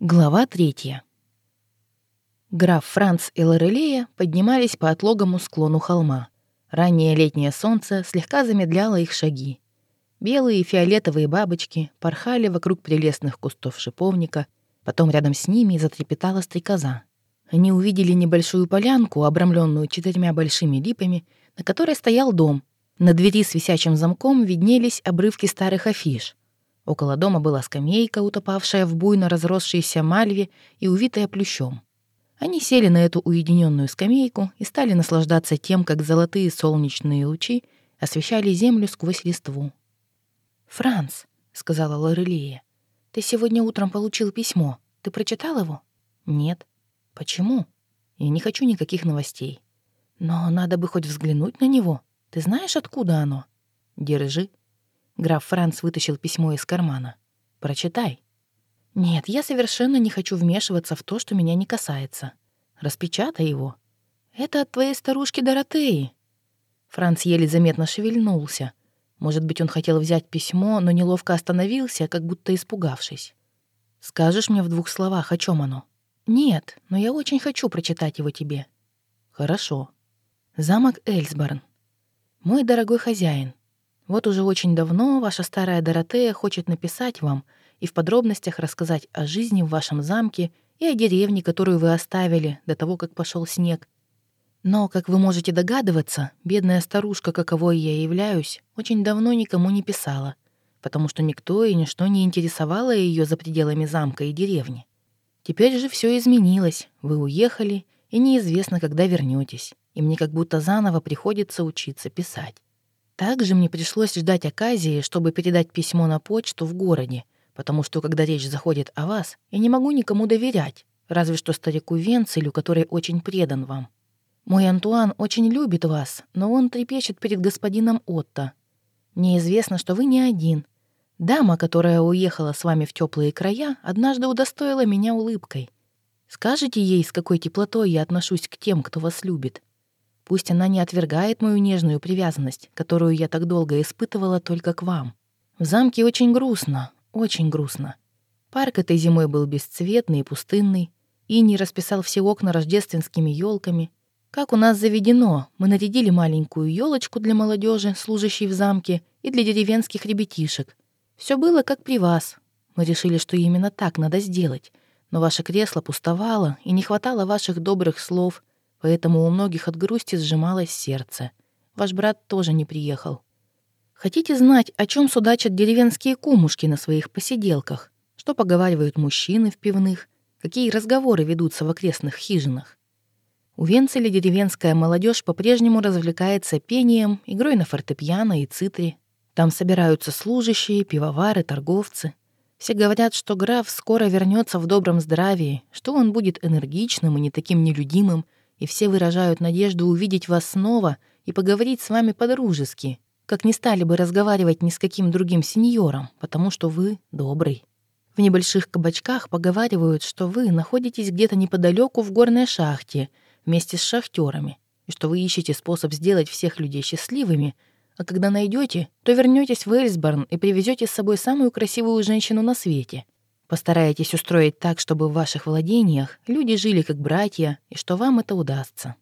Глава третья. Граф Франц и Лорелея поднимались по отлогому склону холма. Раннее летнее солнце слегка замедляло их шаги. Белые и фиолетовые бабочки порхали вокруг прелестных кустов шиповника, потом рядом с ними затрепетала стрекоза. Они увидели небольшую полянку, обрамленную четырьмя большими липами, на которой стоял дом. На двери с висячим замком виднелись обрывки старых афиш. Около дома была скамейка, утопавшая в буйно разросшейся мальве и увитая плющом. Они сели на эту уединенную скамейку и стали наслаждаться тем, как золотые солнечные лучи освещали землю сквозь листву. «Франц», — сказала Лорелия, — «ты сегодня утром получил письмо. Ты прочитал его?» «Нет». «Почему?» «Я не хочу никаких новостей». «Но надо бы хоть взглянуть на него. Ты знаешь, откуда оно?» «Держи», Граф Франц вытащил письмо из кармана. «Прочитай». «Нет, я совершенно не хочу вмешиваться в то, что меня не касается. Распечатай его. Это от твоей старушки Доротеи». Франц еле заметно шевельнулся. Может быть, он хотел взять письмо, но неловко остановился, как будто испугавшись. «Скажешь мне в двух словах, о чем оно?» «Нет, но я очень хочу прочитать его тебе». «Хорошо». «Замок Эльсборн. Мой дорогой хозяин, вот уже очень давно ваша старая Доротея хочет написать вам и в подробностях рассказать о жизни в вашем замке и о деревне, которую вы оставили до того, как пошел снег. Но, как вы можете догадываться, бедная старушка, каковой я являюсь, очень давно никому не писала, потому что никто и ничто не интересовало ее за пределами замка и деревни. Теперь же все изменилось, вы уехали, и неизвестно, когда вернетесь, и мне как будто заново приходится учиться писать. Также мне пришлось ждать оказии, чтобы передать письмо на почту в городе, потому что, когда речь заходит о вас, я не могу никому доверять, разве что старику Венцелю, который очень предан вам. Мой Антуан очень любит вас, но он трепещет перед господином Отто. Мне известно, что вы не один. Дама, которая уехала с вами в теплые края, однажды удостоила меня улыбкой. Скажите ей, с какой теплотой я отношусь к тем, кто вас любит. Пусть она не отвергает мою нежную привязанность, которую я так долго испытывала только к вам. В замке очень грустно, очень грустно. Парк этой зимой был бесцветный и пустынный. и не расписал все окна рождественскими елками. Как у нас заведено, мы нарядили маленькую елочку для молодежи, служащей в замке, и для деревенских ребятишек. Все было как при вас. Мы решили, что именно так надо сделать. Но ваше кресло пустовало, и не хватало ваших добрых слов, поэтому у многих от грусти сжималось сердце. Ваш брат тоже не приехал. Хотите знать, о чем судачат деревенские кумушки на своих посиделках? Что поговаривают мужчины в пивных? Какие разговоры ведутся в окрестных хижинах? У Венцеля деревенская молодежь по-прежнему развлекается пением, игрой на фортепиано и цитре. Там собираются служащие, пивовары, торговцы. Все говорят, что граф скоро вернется в добром здравии, что он будет энергичным и не таким нелюдимым, и все выражают надежду увидеть вас снова и поговорить с вами по-дружески, как не стали бы разговаривать ни с каким другим сеньором, потому что вы добрый. В небольших кабачках поговаривают, что вы находитесь где-то неподалеку в горной шахте вместе с шахтерами, и что вы ищете способ сделать всех людей счастливыми, а когда найдете, то вернетесь в Эльсборн и привезете с собой самую красивую женщину на свете — Постарайтесь устроить так, чтобы в ваших владениях люди жили как братья, и что вам это удастся.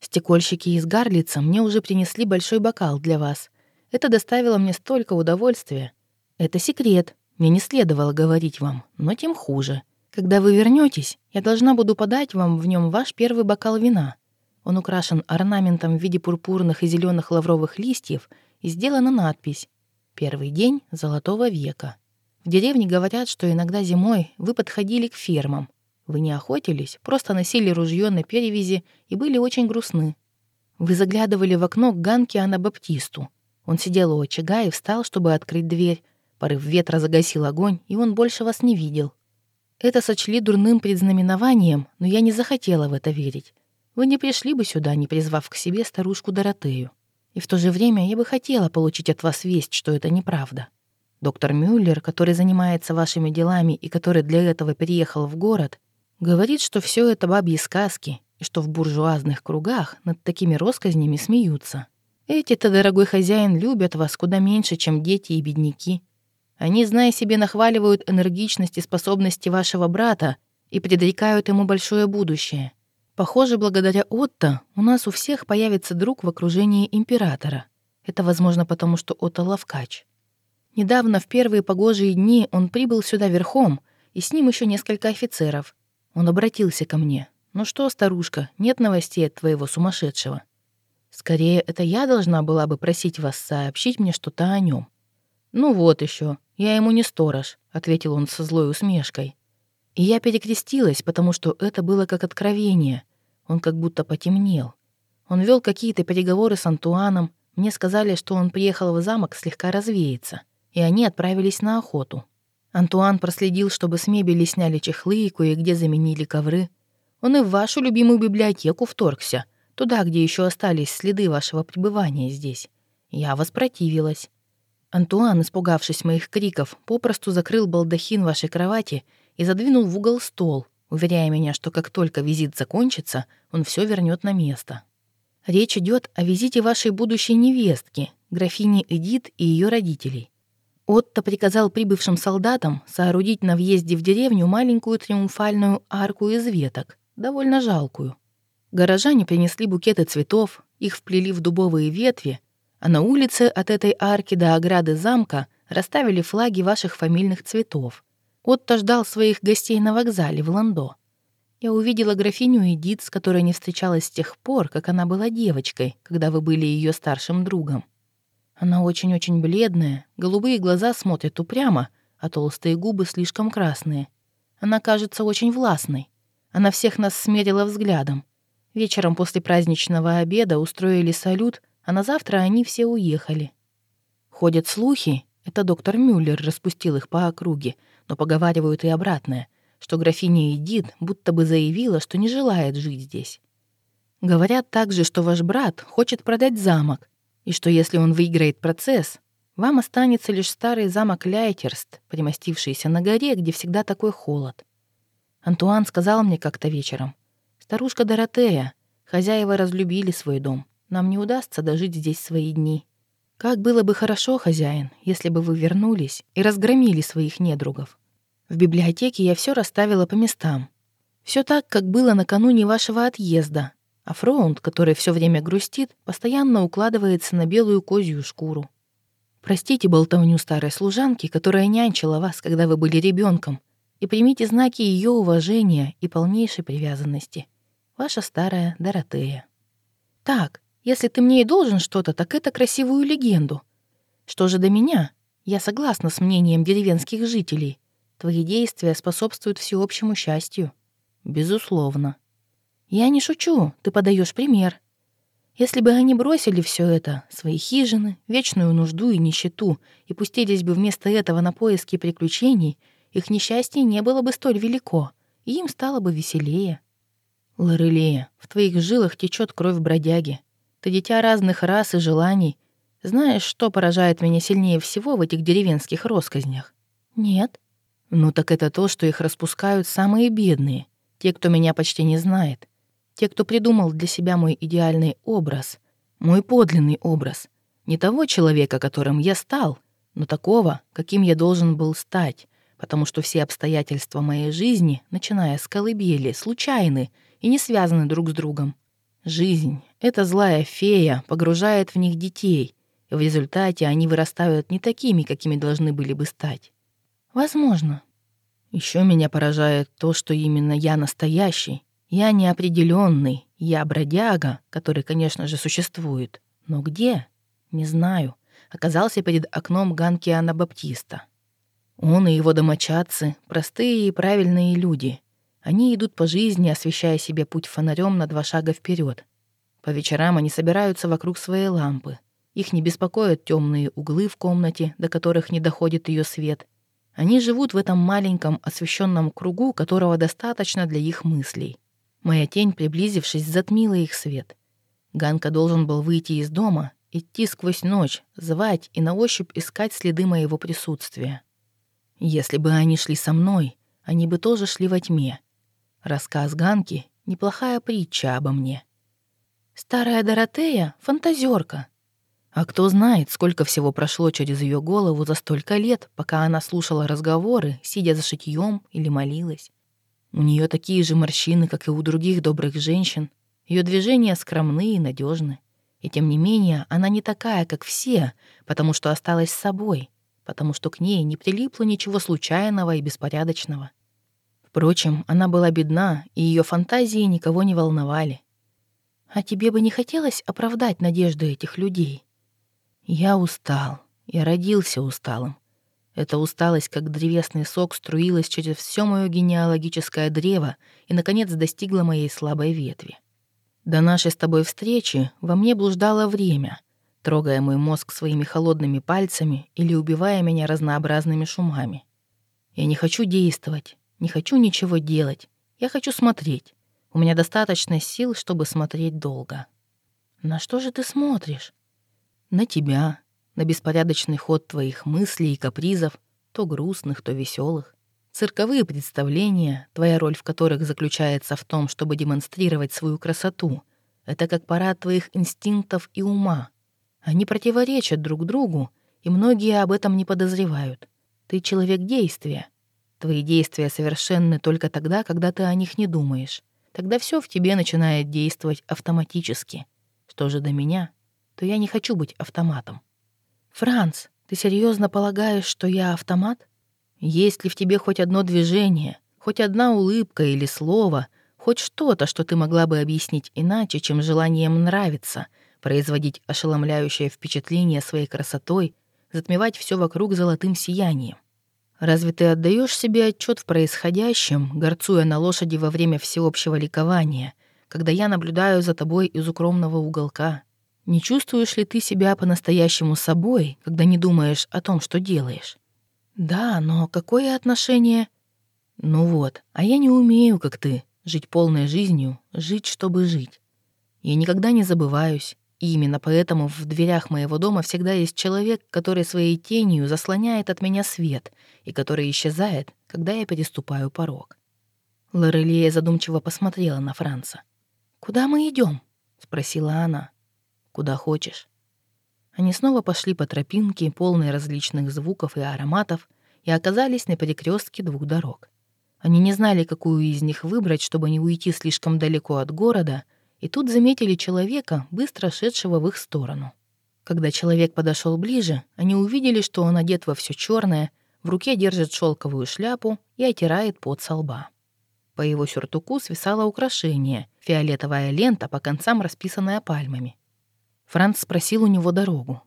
Стекольщики из Гарлица мне уже принесли большой бокал для вас. Это доставило мне столько удовольствия. Это секрет. Мне не следовало говорить вам, но тем хуже. Когда вы вернетесь, я должна буду подать вам в нем ваш первый бокал вина. Он украшен орнаментом в виде пурпурных и зеленых лавровых листьев и сделана надпись «Первый день золотого века». В деревне говорят, что иногда зимой вы подходили к фермам. Вы не охотились, просто носили ружье на перевязи и были очень грустны. Вы заглядывали в окно к Ганке Анабаптисту. Он сидел у очага и встал, чтобы открыть дверь. Порыв ветра загасил огонь, и он больше вас не видел. Это сочли дурным предзнаменованием, но я не захотела в это верить. Вы не пришли бы сюда, не призвав к себе старушку Доротею. И в то же время я бы хотела получить от вас весть, что это неправда. Доктор Мюллер, который занимается вашими делами и который для этого переехал в город, говорит, что все это бабьи сказки и что в буржуазных кругах над такими россказнями смеются. Эти-то, дорогой хозяин, любят вас куда меньше, чем дети и бедняки. Они, зная себе, нахваливают энергичность и способности вашего брата и предрекают ему большое будущее. Похоже, благодаря Отто у нас у всех появится друг в окружении императора. Это возможно потому, что Отто ловкач. Недавно, в первые погожие дни, он прибыл сюда верхом, и с ним еще несколько офицеров. Он обратился ко мне. «Ну что, старушка, нет новостей от твоего сумасшедшего?» Скорее, это я должна была бы просить вас сообщить мне что-то о нем. Ну вот еще, я ему не сторож, ответил он со злой усмешкой. И я перекрестилась, потому что это было как откровение. Он как будто потемнел. Он вел какие-то переговоры с Антуаном. Мне сказали, что он приехал в замок слегка развеяться, и они отправились на охоту. Антуан проследил, чтобы с мебели сняли чехлы и кое-где заменили ковры. Он и в вашу любимую библиотеку вторгся — туда, где еще остались следы вашего пребывания здесь. Я воспротивилась. Антуан, испугавшись моих криков, попросту закрыл балдахин вашей кровати и задвинул в угол стол, уверяя меня, что как только визит закончится, он все вернет на место. Речь идет о визите вашей будущей невестки, графини Эдит и ее родителей. Отто приказал прибывшим солдатам соорудить на въезде в деревню маленькую триумфальную арку из веток, довольно жалкую. Горожане принесли букеты цветов, их вплели в дубовые ветви, а на улице от этой арки до ограды замка расставили флаги ваших фамильных цветов. Отто ждал своих гостей на вокзале в Ландо. Я увидела графиню Эдит, с которой не встречалась с тех пор, как она была девочкой, когда вы были ее старшим другом. Она очень-очень бледная, голубые глаза смотрят упрямо, а толстые губы слишком красные. Она кажется очень властной. Она всех нас смерила взглядом. Вечером после праздничного обеда устроили салют, а на завтра они все уехали. Ходят слухи, это доктор Мюллер распустил их по округе, но поговаривают и обратное, что графиня Эдит будто бы заявила, что не желает жить здесь. Говорят также, что ваш брат хочет продать замок, и что если он выиграет процесс, вам останется лишь старый замок Ляйтерст, примостившийся на горе, где всегда такой холод. Антуан сказал мне как-то вечером — Старушка Доротея. Хозяева разлюбили свой дом. Нам не удастся дожить здесь свои дни. Как было бы хорошо, хозяин, если бы вы вернулись и разгромили своих недругов. В библиотеке я все расставила по местам. Все так, как было накануне вашего отъезда. А Фроунд, который все время грустит, постоянно укладывается на белую козью шкуру. Простите болтовню старой служанки, которая нянчила вас, когда вы были ребенком, и примите знаки ее уважения и полнейшей привязанности. Ваша старая Доротея. Так, если ты мне и должен что-то, так это красивую легенду. Что же до меня? Я согласна с мнением деревенских жителей. Твои действия способствуют всеобщему счастью. Безусловно. Я не шучу, ты подаешь пример. Если бы они бросили все это, свои хижины, вечную нужду и нищету, и пустились бы вместо этого на поиски приключений, их несчастье не было бы столь велико, и им стало бы веселее. Лорелея, в твоих жилах течет кровь бродяги. Ты дитя разных рас и желаний. Знаешь, что поражает меня сильнее всего в этих деревенских росказнях? Нет. Ну так это то, что их распускают самые бедные, те, кто меня почти не знает, те, кто придумал для себя мой идеальный образ, мой подлинный образ, не того человека, которым я стал, но такого, каким я должен был стать, потому что все обстоятельства моей жизни, начиная с колыбели, случайны и не связаны друг с другом. Жизнь, эта злая фея, погружает в них детей, и в результате они вырастают не такими, какими должны были бы стать. Возможно. Еще меня поражает то, что именно я настоящий, я неопределенный, я бродяга, который, конечно же, существует. Но где? Не знаю. Оказался перед окном Ганки Анабаптиста. Он и его домочадцы — простые и правильные люди. Они идут по жизни, освещая себе путь фонарем на два шага вперед. По вечерам они собираются вокруг своей лампы. Их не беспокоят темные углы в комнате, до которых не доходит ее свет. Они живут в этом маленьком освещенном кругу, которого достаточно для их мыслей. Моя тень, приблизившись, затмила их свет. Ганка должен был выйти из дома, идти сквозь ночь, звать и на ощупь искать следы моего присутствия. Если бы они шли со мной, они бы тоже шли во тьме. Рассказ Ганки — неплохая притча обо мне. Старая Доротея — фантазерка. А кто знает, сколько всего прошло через ее голову за столько лет, пока она слушала разговоры, сидя за шитьем или молилась. У нее такие же морщины, как и у других добрых женщин. Ее движения скромны и надежны. И тем не менее, она не такая, как все, потому что осталась собой, потому что к ней не прилипло ничего случайного и беспорядочного. Впрочем, она была бедна, и ее фантазии никого не волновали. А тебе бы не хотелось оправдать надежды этих людей? Я устал. Я родился усталым. Эта усталость, как древесный сок, струилась через все мое генеалогическое древо и, наконец, достигла моей слабой ветви. До нашей с тобой встречи во мне блуждало время, трогая мой мозг своими холодными пальцами или убивая меня разнообразными шумами. Я не хочу действовать, не хочу ничего делать. Я хочу смотреть. У меня достаточно сил, чтобы смотреть долго. На что же ты смотришь? На тебя, на беспорядочный ход твоих мыслей и капризов, то грустных, то веселых. Цирковые представления, твоя роль в которых заключается в том, чтобы демонстрировать свою красоту, это как парад твоих инстинктов и ума. Они противоречат друг другу, и многие об этом не подозревают. Ты человек действия. Твои действия совершенны только тогда, когда ты о них не думаешь. Тогда все в тебе начинает действовать автоматически. Что же до меня, то я не хочу быть автоматом. Франц, ты серьезно полагаешь, что я автомат? Есть ли в тебе хоть одно движение, хоть одна улыбка или слово, хоть что-то, что ты могла бы объяснить иначе, чем желанием нравиться, производить ошеломляющее впечатление своей красотой, затмевать все вокруг золотым сиянием? Разве ты отдаешь себе отчет в происходящем, горцуя на лошади во время всеобщего ликования, когда я наблюдаю за тобой из укромного уголка? Не чувствуешь ли ты себя по-настоящему собой, когда не думаешь о том, что делаешь? Да, но какое отношение? Ну вот, а я не умею, как ты, жить полной жизнью, жить, чтобы жить. Я никогда не забываюсь, и именно поэтому в дверях моего дома всегда есть человек, который своей тенью заслоняет от меня свет и который исчезает, когда я переступаю порог. Лорелия задумчиво посмотрела на Франца. «Куда мы идем? спросила она. «Куда хочешь». Они снова пошли по тропинке, полной различных звуков и ароматов, и оказались на перекрестке двух дорог. Они не знали, какую из них выбрать, чтобы не уйти слишком далеко от города — и тут заметили человека, быстро шедшего в их сторону. Когда человек подошел ближе, они увидели, что он одет во все черное, в руке держит шелковую шляпу и отирает пот со лба. По его сюртуку свисало украшение, фиолетовая лента по концам, расписанная пальмами. Франц спросил у него дорогу.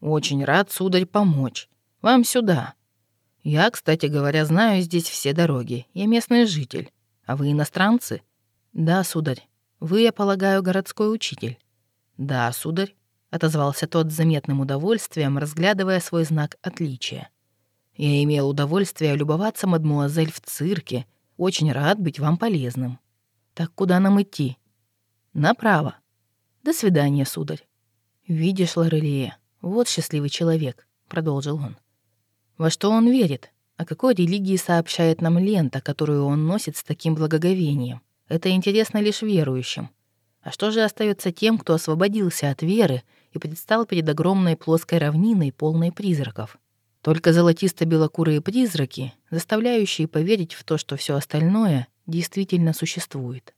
«Очень рад, сударь, помочь. Вам сюда. Я, кстати говоря, знаю здесь все дороги. Я местный житель. А вы иностранцы?» «Да, сударь. Вы, я полагаю, городской учитель?» «Да, сударь», — отозвался тот с заметным удовольствием, разглядывая свой знак отличия. «Я имел удовольствие любоваться, мадмуазель, в цирке. Очень рад быть вам полезным. Так куда нам идти?» «Направо. До свидания, сударь». «Видишь, Лорелия, вот счастливый человек», — продолжил он. «Во что он верит? О какой религии сообщает нам лента, которую он носит с таким благоговением? Это интересно лишь верующим. А что же остается тем, кто освободился от веры и предстал перед огромной плоской равниной, полной призраков? Только золотисто-белокурые призраки, заставляющие поверить в то, что все остальное действительно существует.